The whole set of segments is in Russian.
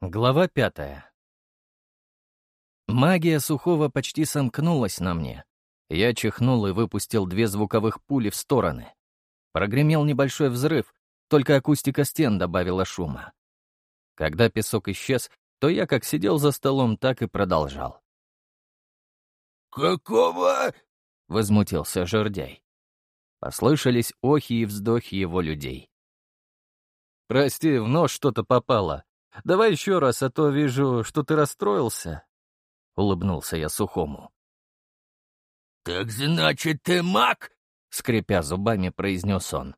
Глава пятая. Магия Сухого почти сомкнулась на мне. Я чихнул и выпустил две звуковых пули в стороны. Прогремел небольшой взрыв, только акустика стен добавила шума. Когда песок исчез, то я как сидел за столом, так и продолжал. «Какого?» — возмутился жердяй. Послышались охи и вздохи его людей. «Прости, в нос что-то попало. Давай еще раз, а то вижу, что ты расстроился», — улыбнулся я Сухому. «Так значит, ты маг?» — скрипя зубами, произнес он.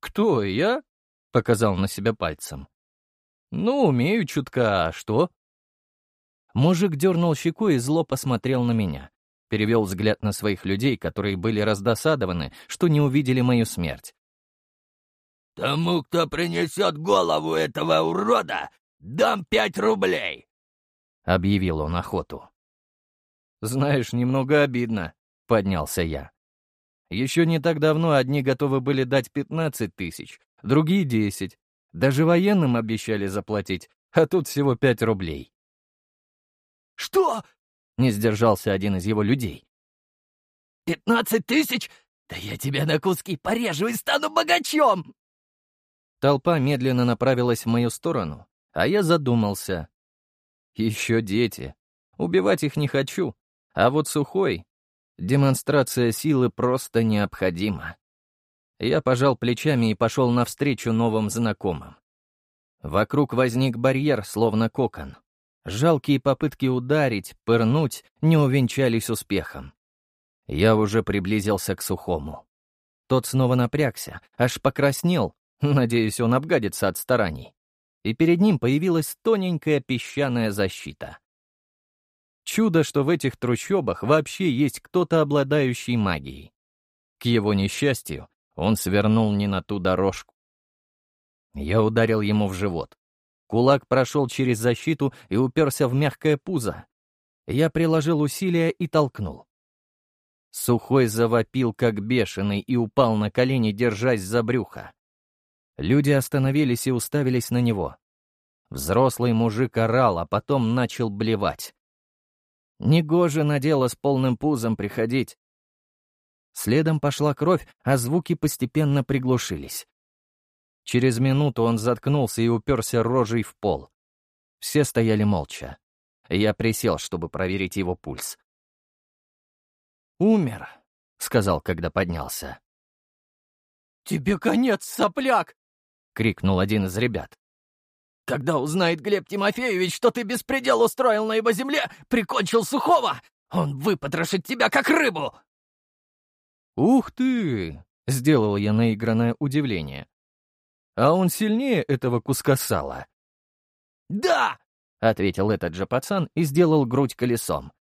«Кто, я?» — показал на себя пальцем. «Ну, умею чутка, а что?» Мужик дернул щеку и зло посмотрел на меня. Перевел взгляд на своих людей, которые были раздосадованы, что не увидели мою смерть. «Тому, кто принесет голову этого урода, дам пять рублей!» — объявил он охоту. «Знаешь, немного обидно», — поднялся я. «Еще не так давно одни готовы были дать пятнадцать тысяч, другие — десять. Даже военным обещали заплатить, а тут всего пять рублей». «Что?» — не сдержался один из его людей. «Пятнадцать тысяч? Да я тебя на куски порежу и стану богачом!» Толпа медленно направилась в мою сторону, а я задумался. Еще дети. Убивать их не хочу, а вот сухой. Демонстрация силы просто необходима. Я пожал плечами и пошел навстречу новым знакомым. Вокруг возник барьер, словно кокон. Жалкие попытки ударить, пырнуть не увенчались успехом. Я уже приблизился к сухому. Тот снова напрягся, аж покраснел, надеюсь, он обгадится от стараний. И перед ним появилась тоненькая песчаная защита. Чудо, что в этих трущобах вообще есть кто-то, обладающий магией. К его несчастью, он свернул не на ту дорожку. Я ударил ему в живот. Кулак прошел через защиту и уперся в мягкое пузо. Я приложил усилия и толкнул. Сухой завопил, как бешеный, и упал на колени, держась за брюхо. Люди остановились и уставились на него. Взрослый мужик орал, а потом начал блевать. Негоже на дело с полным пузом приходить. Следом пошла кровь, а звуки постепенно приглушились. Через минуту он заткнулся и уперся рожей в пол. Все стояли молча. Я присел, чтобы проверить его пульс. «Умер», — сказал, когда поднялся. «Тебе конец, сопляк!» — крикнул один из ребят. «Когда узнает Глеб Тимофеевич, что ты беспредел устроил на его земле, прикончил Сухого, он выпотрошит тебя, как рыбу!» «Ух ты!» — сделал я наигранное удивление. «А он сильнее этого куска сала?» «Да!» — ответил этот же пацан и сделал грудь колесом.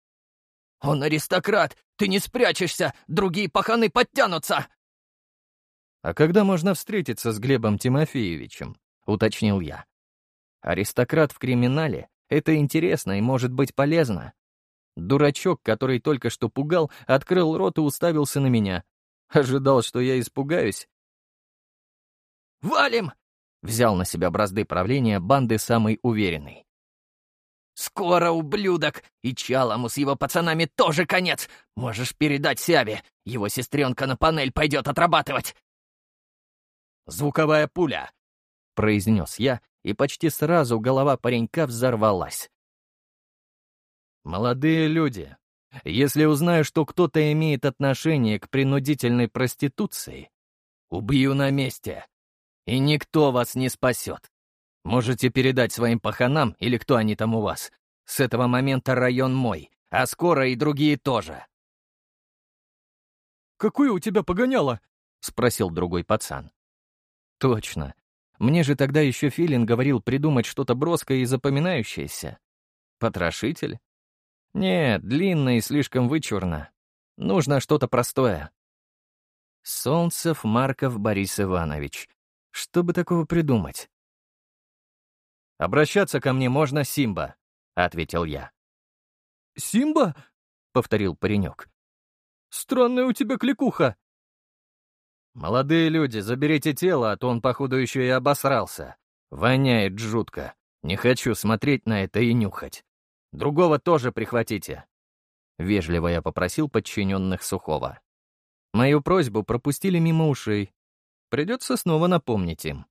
«Он аристократ! Ты не спрячешься! Другие паханы подтянутся!» «А когда можно встретиться с Глебом Тимофеевичем?» — уточнил я. «Аристократ в криминале — это интересно и может быть полезно. Дурачок, который только что пугал, открыл рот и уставился на меня. Ожидал, что я испугаюсь. «Валим!» — взял на себя бразды правления банды самый уверенный. «Скоро, ублюдок! И Чалому с его пацанами тоже конец! Можешь передать Сяве, его сестренка на панель пойдет отрабатывать!» «Звуковая пуля!» — произнес я, и почти сразу голова паренька взорвалась. «Молодые люди, если узнаю, что кто-то имеет отношение к принудительной проституции, убью на месте, и никто вас не спасет. Можете передать своим паханам, или кто они там у вас. С этого момента район мой, а скоро и другие тоже». «Какое у тебя погоняло?» — спросил другой пацан. «Точно. Мне же тогда еще Филин говорил придумать что-то броское и запоминающееся. Потрошитель? Нет, длинно и слишком вычурно. Нужно что-то простое. Солнцев Марков Борис Иванович. Что бы такого придумать? «Обращаться ко мне можно Симба», — ответил я. «Симба?» — повторил паренек. «Странная у тебя кликуха». «Молодые люди, заберите тело, а то он, походу, еще и обосрался. Воняет жутко. Не хочу смотреть на это и нюхать. Другого тоже прихватите. Вежливо я попросил подчиненных Сухого. Мою просьбу пропустили мимо ушей. Придется снова напомнить им.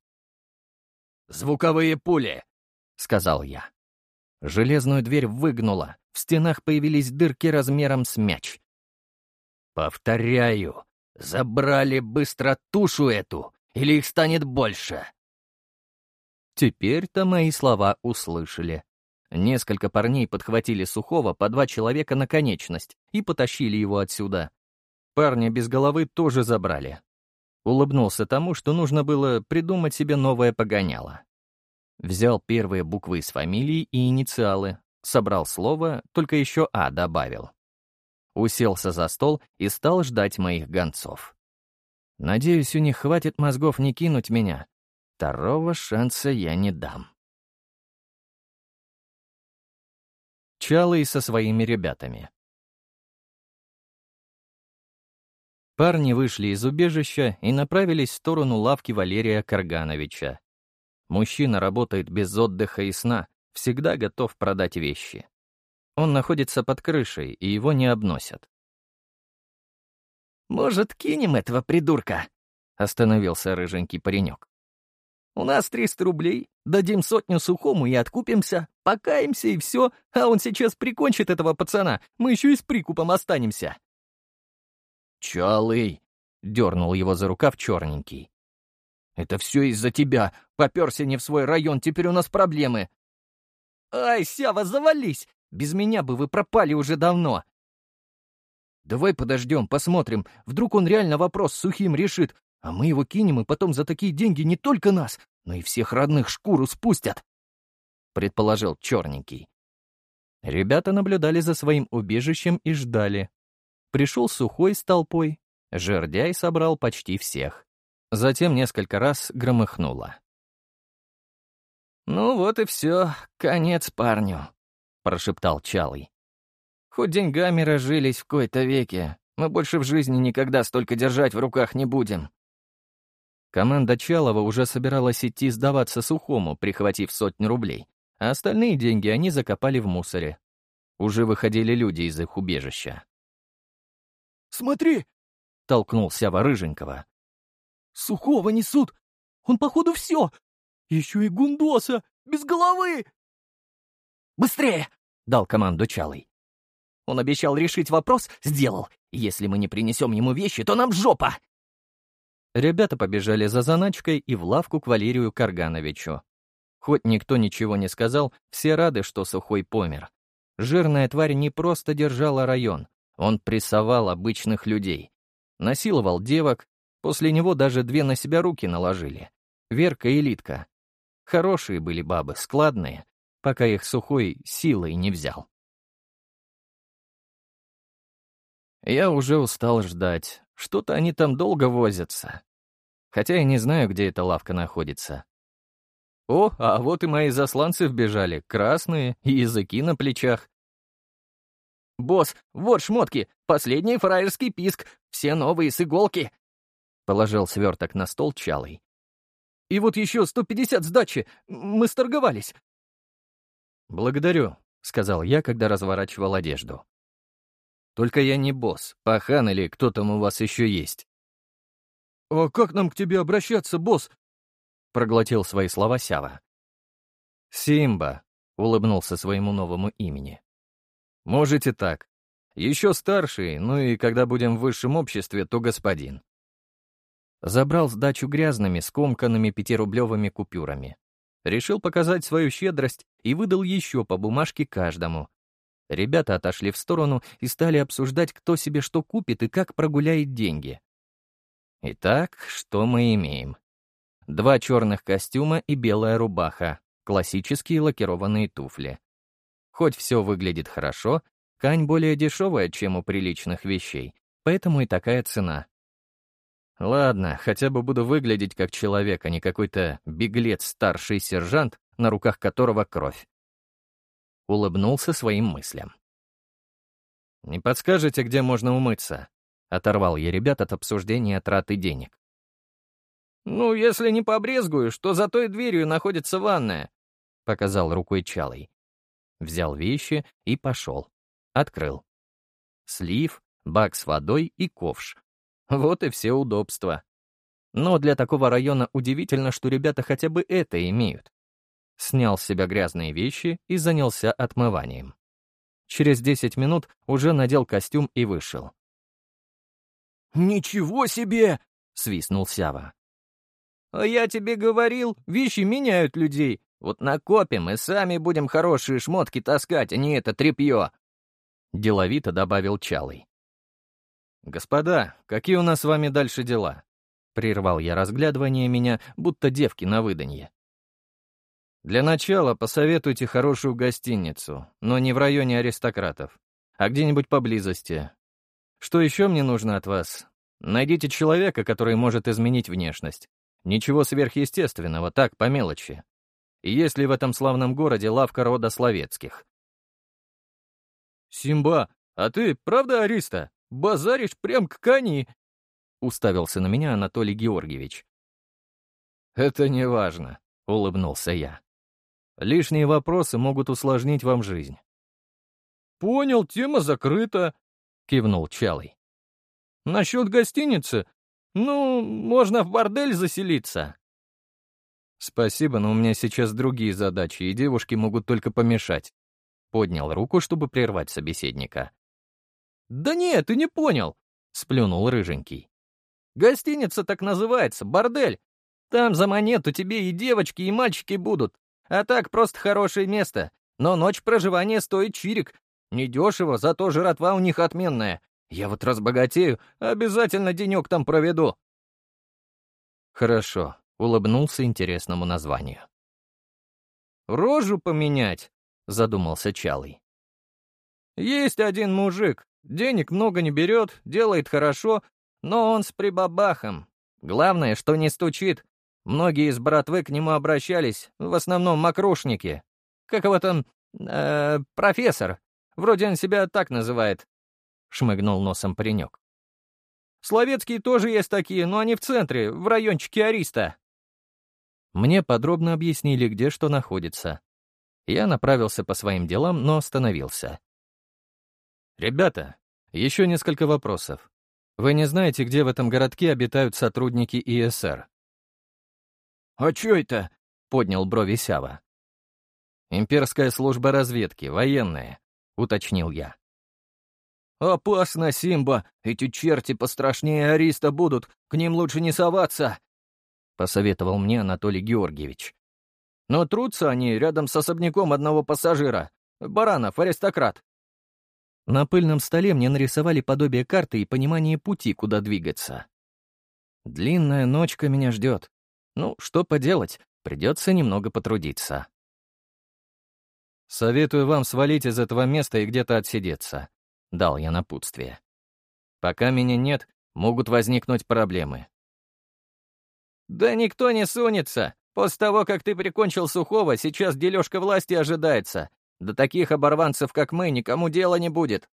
«Звуковые пули!» — сказал я. Железную дверь выгнула, в стенах появились дырки размером с мяч. «Повторяю, забрали быстро тушу эту, или их станет больше!» Теперь-то мои слова услышали. Несколько парней подхватили Сухого по два человека на конечность и потащили его отсюда. Парня без головы тоже забрали. Улыбнулся тому, что нужно было придумать себе новое погоняло. Взял первые буквы из фамилии и инициалы, собрал слово, только еще «А» добавил. Уселся за стол и стал ждать моих гонцов. Надеюсь, у них хватит мозгов не кинуть меня. Второго шанса я не дам. Чалый со своими ребятами. Парни вышли из убежища и направились в сторону лавки Валерия Каргановича. Мужчина работает без отдыха и сна, всегда готов продать вещи. Он находится под крышей, и его не обносят. «Может, кинем этого придурка?» — остановился рыженький паренек. «У нас 300 рублей, дадим сотню сухому и откупимся, покаемся и все, а он сейчас прикончит этого пацана, мы еще и с прикупом останемся». «Чалый!» — дернул его за рукав черненький. «Это все из-за тебя. Поперся не в свой район, теперь у нас проблемы». «Ай, Сява, завались! Без меня бы вы пропали уже давно!» «Давай подождем, посмотрим. Вдруг он реально вопрос сухим решит, а мы его кинем, и потом за такие деньги не только нас, но и всех родных шкуру спустят», — предположил черненький. Ребята наблюдали за своим убежищем и ждали. Пришел сухой с толпой. Жердяй собрал почти всех. Затем несколько раз громыхнуло. «Ну вот и все, конец парню», — прошептал Чалый. «Хоть деньгами разжились в кои-то веке, мы больше в жизни никогда столько держать в руках не будем». Команда Чалова уже собиралась идти сдаваться сухому, прихватив сотню рублей, а остальные деньги они закопали в мусоре. Уже выходили люди из их убежища. «Смотри!» — толкнул Сява Рыженького. «Сухого несут! Он, походу, все! Еще и Гундоса! Без головы!» «Быстрее!» — дал команду Чалый. Он обещал решить вопрос, сделал. Если мы не принесем ему вещи, то нам жопа!» Ребята побежали за заначкой и в лавку к Валерию Каргановичу. Хоть никто ничего не сказал, все рады, что Сухой помер. Жирная тварь не просто держала район, он прессовал обычных людей. Насиловал девок, после него даже две на себя руки наложили. Верка и Литка. Хорошие были бабы, складные, пока их сухой силой не взял. Я уже устал ждать. Что-то они там долго возятся. Хотя я не знаю, где эта лавка находится. О, а вот и мои засланцы вбежали, красные языки на плечах. «Босс, вот шмотки, последний фраерский писк, все новые с иголки!» Положил сверток на стол Чалый. «И вот еще 150 сдачи, мы сторговались!» «Благодарю», — сказал я, когда разворачивал одежду. «Только я не босс, пахан или кто там у вас еще есть». «А как нам к тебе обращаться, босс?» — проглотил свои слова Сява. «Симба», — улыбнулся своему новому имени. Можете так. Еще старший, ну и когда будем в высшем обществе, то господин. Забрал сдачу грязными, скомканными пятирублевыми купюрами. Решил показать свою щедрость и выдал еще по бумажке каждому. Ребята отошли в сторону и стали обсуждать, кто себе что купит и как прогуляет деньги. Итак, что мы имеем? Два черных костюма и белая рубаха, классические лакированные туфли. Хоть все выглядит хорошо, ткань более дешевая, чем у приличных вещей, поэтому и такая цена. Ладно, хотя бы буду выглядеть как человек, а не какой-то беглец-старший сержант, на руках которого кровь. Улыбнулся своим мыслям. «Не подскажете, где можно умыться?» — оторвал я ребят от обсуждения траты денег. «Ну, если не побрезгуешь, то за той дверью находится ванная», показал рукой Чалый. Взял вещи и пошел. Открыл. Слив, бак с водой и ковш. Вот и все удобства. Но для такого района удивительно, что ребята хотя бы это имеют. Снял с себя грязные вещи и занялся отмыванием. Через 10 минут уже надел костюм и вышел. «Ничего себе!» — свистнул Сява. «А я тебе говорил, вещи меняют людей. Вот накопим и сами будем хорошие шмотки таскать, а не это тряпье!» Деловито добавил Чалый. «Господа, какие у нас с вами дальше дела?» Прервал я разглядывание меня, будто девки на выданье. «Для начала посоветуйте хорошую гостиницу, но не в районе аристократов, а где-нибудь поблизости. Что еще мне нужно от вас? Найдите человека, который может изменить внешность. Ничего сверхъестественного, так, по мелочи. И есть ли в этом славном городе лавка рода Словецких?» «Симба, а ты правда Ариста? Базаришь прям к кони!» — уставился на меня Анатолий Георгиевич. «Это не важно», — улыбнулся я. «Лишние вопросы могут усложнить вам жизнь». «Понял, тема закрыта», — кивнул Чалый. «Насчет гостиницы? Ну, можно в бордель заселиться». «Спасибо, но у меня сейчас другие задачи, и девушки могут только помешать». Поднял руку, чтобы прервать собеседника. «Да нет, ты не понял», — сплюнул рыженький. «Гостиница так называется, бордель. Там за монету тебе и девочки, и мальчики будут. А так просто хорошее место. Но ночь проживания стоит чирик. Недешево, зато жратва у них отменная. Я вот разбогатею, обязательно денек там проведу». «Хорошо», — улыбнулся интересному названию. «Рожу поменять», — задумался Чалый. «Есть один мужик, Денег много не берет, делает хорошо, но он с прибабахом. Главное, что не стучит. Многие из братвы к нему обращались, в основном мокрушники. Как его там... Э, профессор. Вроде он себя так называет. Шмыгнул носом паренек. Словецкие тоже есть такие, но они в центре, в райончике Ариста. Мне подробно объяснили, где что находится. Я направился по своим делам, но остановился. «Ребята, еще несколько вопросов. Вы не знаете, где в этом городке обитают сотрудники ИСР?» «А чё это?» — поднял брови Сява. «Имперская служба разведки, военная», — уточнил я. «Опасно, Симба! Эти черти пострашнее Ариста будут, к ним лучше не соваться!» — посоветовал мне Анатолий Георгиевич. «Но трутся они рядом с особняком одного пассажира. Баранов, аристократ. На пыльном столе мне нарисовали подобие карты и понимание пути, куда двигаться. Длинная ночка меня ждет. Ну, что поделать, придется немного потрудиться. «Советую вам свалить из этого места и где-то отсидеться», — дал я напутствие. «Пока меня нет, могут возникнуть проблемы». «Да никто не сунется. После того, как ты прикончил Сухого, сейчас дележка власти ожидается. До таких оборванцев, как мы, никому дела не будет.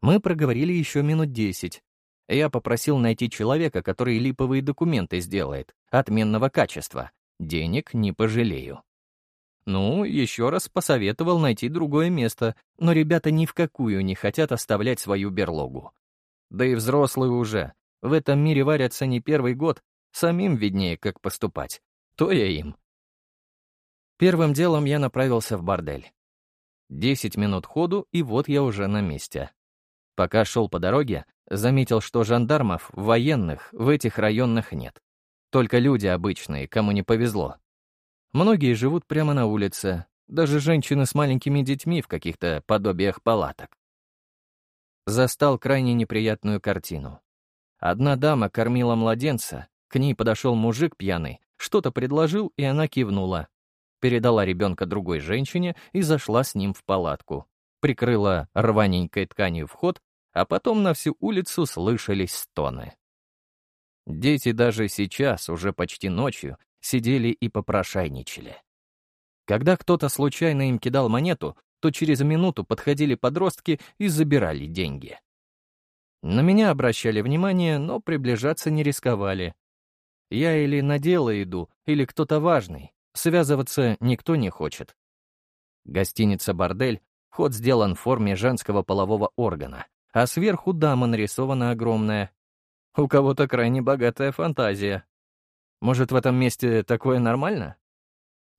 Мы проговорили еще минут десять. Я попросил найти человека, который липовые документы сделает, отменного качества. Денег не пожалею. Ну, еще раз посоветовал найти другое место, но ребята ни в какую не хотят оставлять свою берлогу. Да и взрослые уже. В этом мире варятся не первый год, самим виднее, как поступать. То я им. Первым делом я направился в бордель. Десять минут ходу, и вот я уже на месте. Пока шел по дороге, заметил, что жандармов, военных, в этих районах нет. Только люди обычные, кому не повезло. Многие живут прямо на улице, даже женщины с маленькими детьми в каких-то подобиях палаток. Застал крайне неприятную картину. Одна дама кормила младенца, к ней подошел мужик пьяный, что-то предложил, и она кивнула передала ребенка другой женщине и зашла с ним в палатку. Прикрыла рваненькой тканью вход, а потом на всю улицу слышались стоны. Дети даже сейчас, уже почти ночью, сидели и попрошайничали. Когда кто-то случайно им кидал монету, то через минуту подходили подростки и забирали деньги. На меня обращали внимание, но приближаться не рисковали. Я или на дело иду, или кто-то важный, Связываться никто не хочет. Гостиница «Бордель» Вход сделан в форме женского полового органа, а сверху дама нарисована огромная. У кого-то крайне богатая фантазия. Может, в этом месте такое нормально?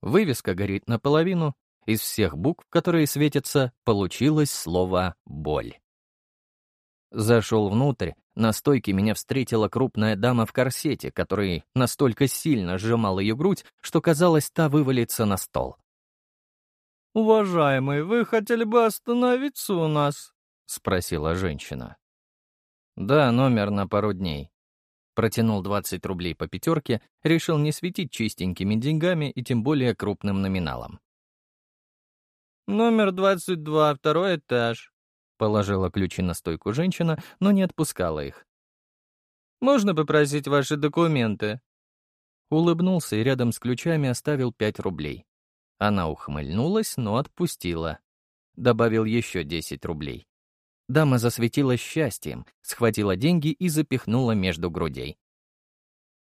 Вывеска горит наполовину. Из всех букв, которые светятся, получилось слово «боль». Зашел внутрь, на стойке меня встретила крупная дама в корсете, который настолько сильно сжимал ее грудь, что казалось, та вывалится на стол. «Уважаемый, вы хотели бы остановиться у нас?» — спросила женщина. «Да, номер на пару дней». Протянул 20 рублей по пятерке, решил не светить чистенькими деньгами и тем более крупным номиналом. «Номер 22, второй этаж», — положила ключи на стойку женщина, но не отпускала их. «Можно попросить ваши документы?» Улыбнулся и рядом с ключами оставил 5 рублей. Она ухмыльнулась, но отпустила. Добавил еще 10 рублей. Дама засветилась счастьем, схватила деньги и запихнула между грудей.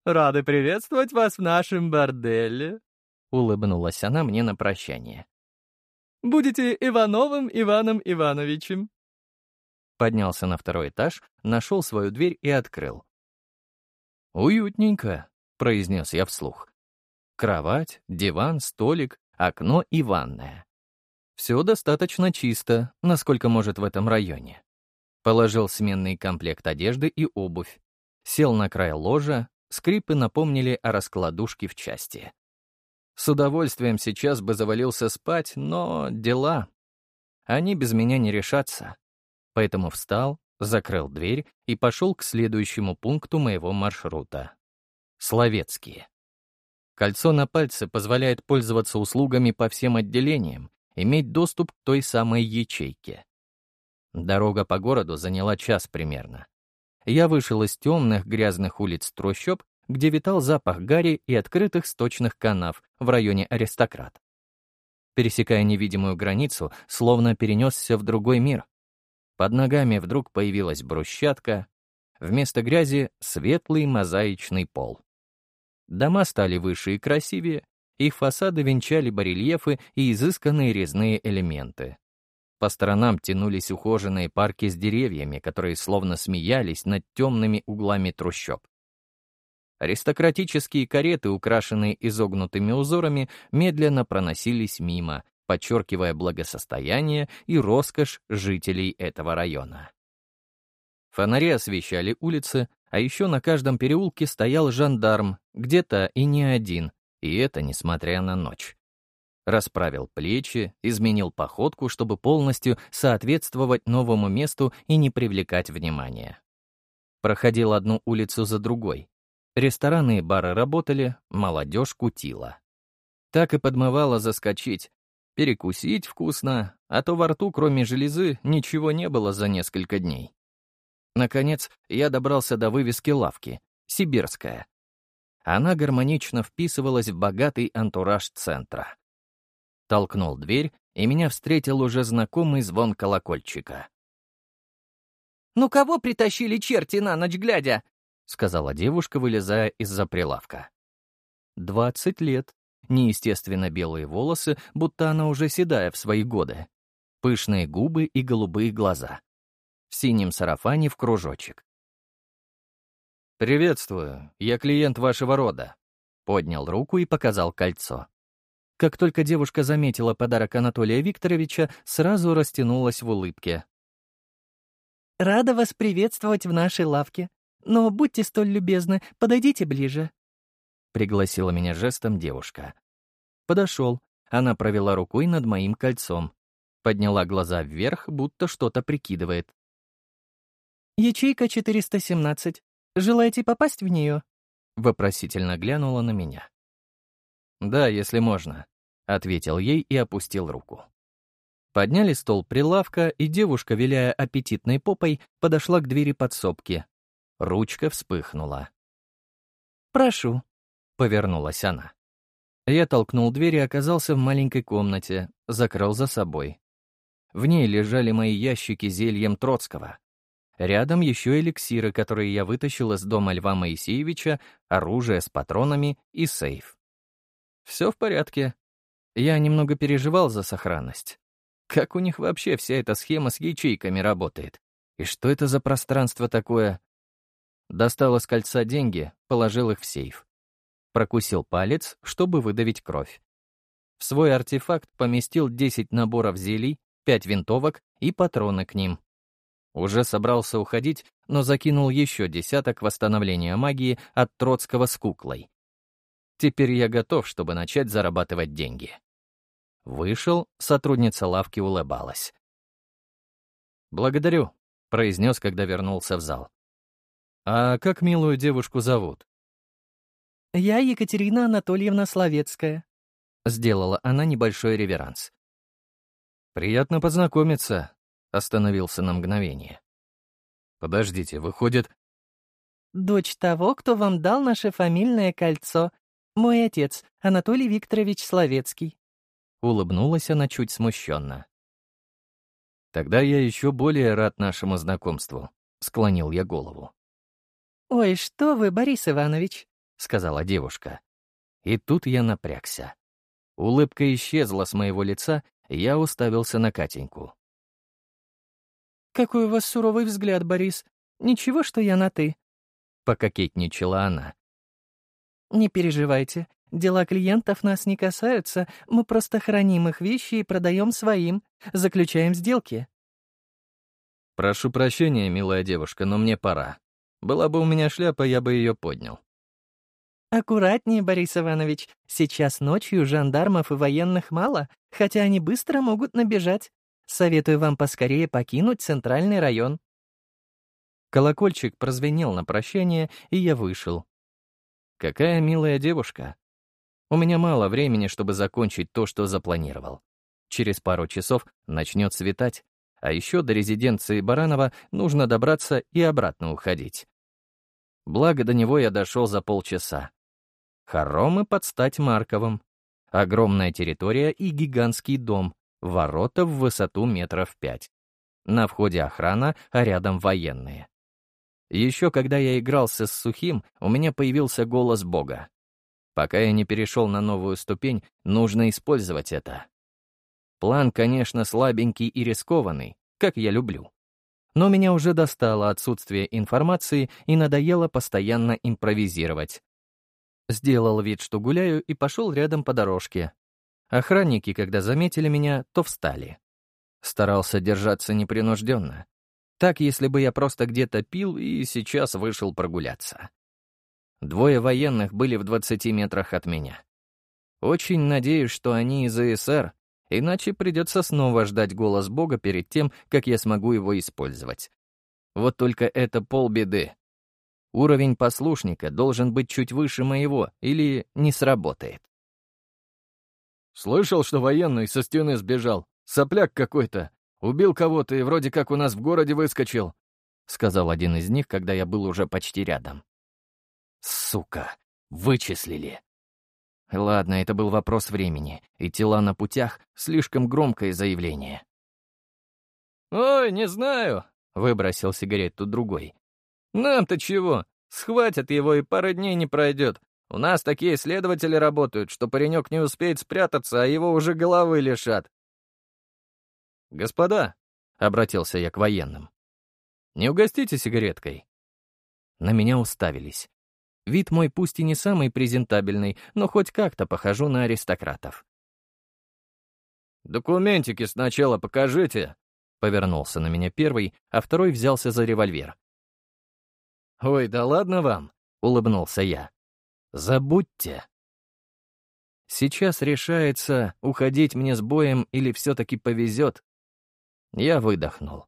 «Рады приветствовать вас в нашем борделе», — улыбнулась она мне на прощание. «Будете Ивановым Иваном Ивановичем». Поднялся на второй этаж, нашел свою дверь и открыл. «Уютненько», — произнес я вслух. Кровать, диван, столик, окно и ванная. Все достаточно чисто, насколько может в этом районе. Положил сменный комплект одежды и обувь. Сел на край ложа, скрипы напомнили о раскладушке в части. С удовольствием сейчас бы завалился спать, но дела. Они без меня не решатся. Поэтому встал, закрыл дверь и пошел к следующему пункту моего маршрута. Словецкие. Кольцо на пальце позволяет пользоваться услугами по всем отделениям, иметь доступ к той самой ячейке. Дорога по городу заняла час примерно. Я вышел из темных грязных улиц трущоб, где витал запах гари и открытых сточных канав в районе Аристократ. Пересекая невидимую границу, словно перенесся в другой мир. Под ногами вдруг появилась брусчатка, вместо грязи — светлый мозаичный пол. Дома стали выше и красивее, их фасады венчали барельефы и изысканные резные элементы. По сторонам тянулись ухоженные парки с деревьями, которые словно смеялись над темными углами трущоб. Аристократические кареты, украшенные изогнутыми узорами, медленно проносились мимо, подчеркивая благосостояние и роскошь жителей этого района. Фонари освещали улицы, а еще на каждом переулке стоял жандарм, где-то и не один, и это несмотря на ночь. Расправил плечи, изменил походку, чтобы полностью соответствовать новому месту и не привлекать внимания. Проходил одну улицу за другой. Рестораны и бары работали, молодежь кутила. Так и подмывало заскочить, перекусить вкусно, а то во рту, кроме железы, ничего не было за несколько дней. Наконец, я добрался до вывески лавки «Сибирская». Она гармонично вписывалась в богатый антураж центра. Толкнул дверь, и меня встретил уже знакомый звон колокольчика. «Ну кого притащили черти на ночь глядя?» — сказала девушка, вылезая из-за прилавка. «Двадцать лет. Неестественно белые волосы, будто она уже седая в свои годы. Пышные губы и голубые глаза в синем сарафане в кружочек. «Приветствую, я клиент вашего рода», — поднял руку и показал кольцо. Как только девушка заметила подарок Анатолия Викторовича, сразу растянулась в улыбке. «Рада вас приветствовать в нашей лавке. Но будьте столь любезны, подойдите ближе», — пригласила меня жестом девушка. Подошел. Она провела рукой над моим кольцом. Подняла глаза вверх, будто что-то прикидывает. «Ячейка 417. Желаете попасть в нее?» Вопросительно глянула на меня. «Да, если можно», — ответил ей и опустил руку. Подняли стол прилавка, и девушка, виляя аппетитной попой, подошла к двери подсобки. Ручка вспыхнула. «Прошу», — повернулась она. Я толкнул дверь и оказался в маленькой комнате, закрыл за собой. В ней лежали мои ящики зельем Троцкого. Рядом еще эликсиры, которые я вытащил из дома Льва Моисеевича, оружие с патронами и сейф. Все в порядке. Я немного переживал за сохранность. Как у них вообще вся эта схема с ячейками работает? И что это за пространство такое? Достал из кольца деньги, положил их в сейф. Прокусил палец, чтобы выдавить кровь. В свой артефакт поместил 10 наборов зелий, 5 винтовок и патроны к ним. Уже собрался уходить, но закинул еще десяток восстановления магии от Троцкого с куклой. Теперь я готов, чтобы начать зарабатывать деньги. Вышел, сотрудница лавки улыбалась. «Благодарю», — произнес, когда вернулся в зал. «А как милую девушку зовут?» «Я Екатерина Анатольевна Славецкая», — сделала она небольшой реверанс. «Приятно познакомиться», — остановился на мгновение. «Подождите, выходит...» «Дочь того, кто вам дал наше фамильное кольцо. Мой отец, Анатолий Викторович Славецкий». Улыбнулась она чуть смущенно. «Тогда я еще более рад нашему знакомству», — склонил я голову. «Ой, что вы, Борис Иванович», — сказала девушка. И тут я напрягся. Улыбка исчезла с моего лица, и я уставился на Катеньку. «Какой у вас суровый взгляд, Борис. Ничего, что я на «ты». Пококетничала она. «Не переживайте. Дела клиентов нас не касаются. Мы просто храним их вещи и продаем своим. Заключаем сделки». «Прошу прощения, милая девушка, но мне пора. Была бы у меня шляпа, я бы ее поднял». «Аккуратнее, Борис Иванович. Сейчас ночью жандармов и военных мало, хотя они быстро могут набежать. Советую вам поскорее покинуть центральный район». Колокольчик прозвенел на прощание, и я вышел. Какая милая девушка. У меня мало времени, чтобы закончить то, что запланировал. Через пару часов начнет светать, а еще до резиденции Баранова нужно добраться и обратно уходить. Благо, до него я дошел за полчаса. Хоромы под стать Марковым. Огромная территория и гигантский дом, ворота в высоту метров пять. На входе охрана, а рядом военные. Еще когда я игрался с Сухим, у меня появился голос Бога. Пока я не перешел на новую ступень, нужно использовать это. План, конечно, слабенький и рискованный, как я люблю. Но меня уже достало отсутствие информации и надоело постоянно импровизировать. Сделал вид, что гуляю, и пошел рядом по дорожке. Охранники, когда заметили меня, то встали. Старался держаться непринужденно. Так, если бы я просто где-то пил и сейчас вышел прогуляться. Двое военных были в 20 метрах от меня. Очень надеюсь, что они из АСР, иначе придется снова ждать голос Бога перед тем, как я смогу его использовать. Вот только это полбеды. Уровень послушника должен быть чуть выше моего, или не сработает. «Слышал, что военный со стены сбежал? Сопляк какой-то. Убил кого-то и вроде как у нас в городе выскочил», — сказал один из них, когда я был уже почти рядом. «Сука! Вычислили!» Ладно, это был вопрос времени, и тела на путях — слишком громкое заявление. «Ой, не знаю», — выбросил сигарету другой. «Нам-то чего? Схватят его, и пара дней не пройдет. У нас такие следователи работают, что паренек не успеет спрятаться, а его уже головы лишат». «Господа», — обратился я к военным, — «не угостите сигареткой». На меня уставились. Вид мой пусть и не самый презентабельный, но хоть как-то похожу на аристократов. «Документики сначала покажите», — повернулся на меня первый, а второй взялся за револьвер. «Ой, да ладно вам», — улыбнулся я. «Забудьте». Сейчас решается, уходить мне с боем или все-таки повезет. Я выдохнул.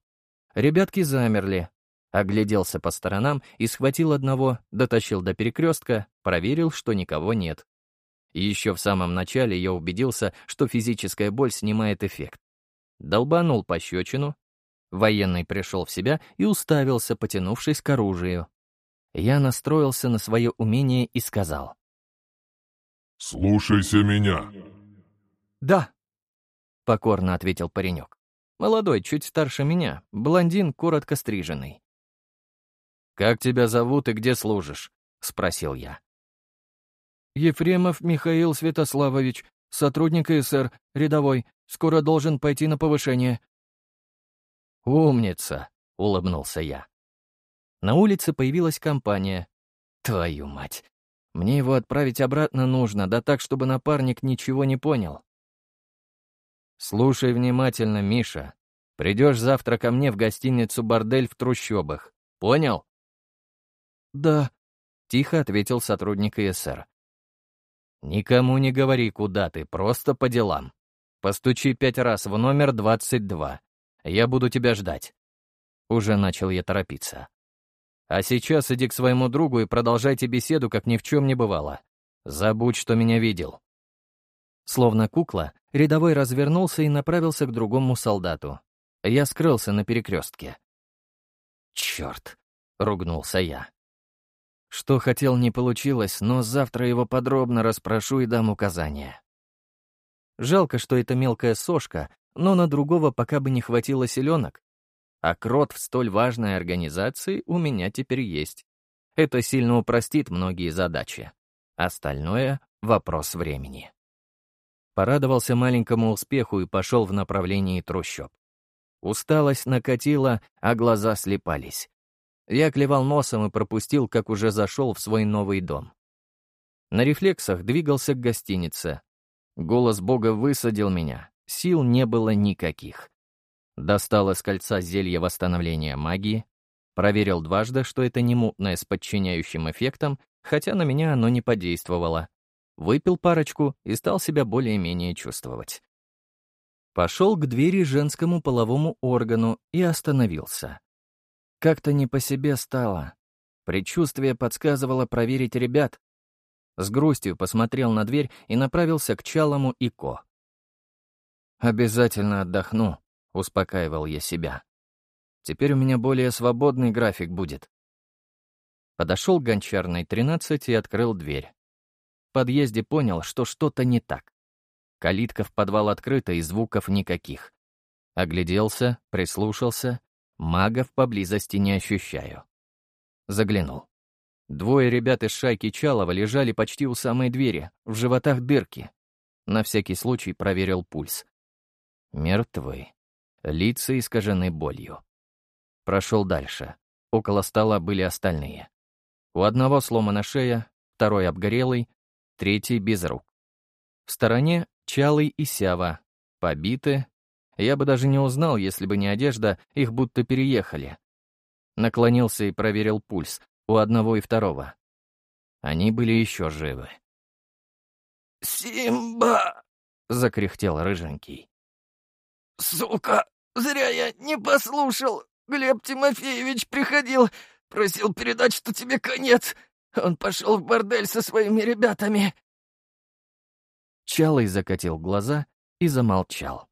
Ребятки замерли. Огляделся по сторонам и схватил одного, дотащил до перекрестка, проверил, что никого нет. Еще в самом начале я убедился, что физическая боль снимает эффект. Долбанул пощечину. Военный пришел в себя и уставился, потянувшись к оружию. Я настроился на свое умение и сказал. «Слушайся меня». «Да», — покорно ответил паренек. Молодой, чуть старше меня, блондин, коротко стриженный. «Как тебя зовут и где служишь?» — спросил я. Ефремов Михаил Святославович, сотрудник СР, рядовой, скоро должен пойти на повышение». «Умница», — улыбнулся я. На улице появилась компания. Твою мать. Мне его отправить обратно нужно, да так, чтобы напарник ничего не понял. Слушай внимательно, Миша. Придешь завтра ко мне в гостиницу «Бордель» в трущобах. Понял? Да, — тихо ответил сотрудник ИСР. «Никому не говори, куда ты, просто по делам. Постучи пять раз в номер 22. Я буду тебя ждать». Уже начал я торопиться. А сейчас иди к своему другу и продолжайте беседу, как ни в чем не бывало. Забудь, что меня видел». Словно кукла, рядовой развернулся и направился к другому солдату. Я скрылся на перекрестке. «Черт!» — ругнулся я. Что хотел, не получилось, но завтра его подробно расспрошу и дам указания. Жалко, что это мелкая сошка, но на другого пока бы не хватило селенок. А крот в столь важной организации у меня теперь есть. Это сильно упростит многие задачи. Остальное — вопрос времени. Порадовался маленькому успеху и пошел в направлении трущоб. Усталость накатила, а глаза слепались. Я клевал носом и пропустил, как уже зашел в свой новый дом. На рефлексах двигался к гостинице. Голос Бога высадил меня, сил не было никаких. Достал из кольца зелье восстановления магии, проверил дважды, что это не мутное с подчиняющим эффектом, хотя на меня оно не подействовало. Выпил парочку и стал себя более-менее чувствовать. Пошел к двери женскому половому органу и остановился. Как-то не по себе стало. Предчувствие подсказывало проверить ребят. С грустью посмотрел на дверь и направился к Чалому и Ко. «Обязательно отдохну», успокаивал я себя. Теперь у меня более свободный график будет. Подошел к гончарной 13 и открыл дверь. В подъезде понял, что что-то не так. Калитка в подвал открыта и звуков никаких. Огляделся, прислушался. Магов поблизости не ощущаю. Заглянул. Двое ребят из шайки Чалова лежали почти у самой двери, в животах дырки. На всякий случай проверил пульс. Мертвы. Лица искажены болью. Прошел дальше. Около стола были остальные. У одного сломана шея, второй обгорелый, третий без рук. В стороне Чалый и Сява. Побиты. Я бы даже не узнал, если бы не одежда, их будто переехали. Наклонился и проверил пульс у одного и второго. Они были еще живы. «Симба!» — закряхтел рыженький. «Сука! Зря я не послушал. Глеб Тимофеевич приходил, просил передать, что тебе конец. Он пошел в бордель со своими ребятами». Чалый закатил глаза и замолчал.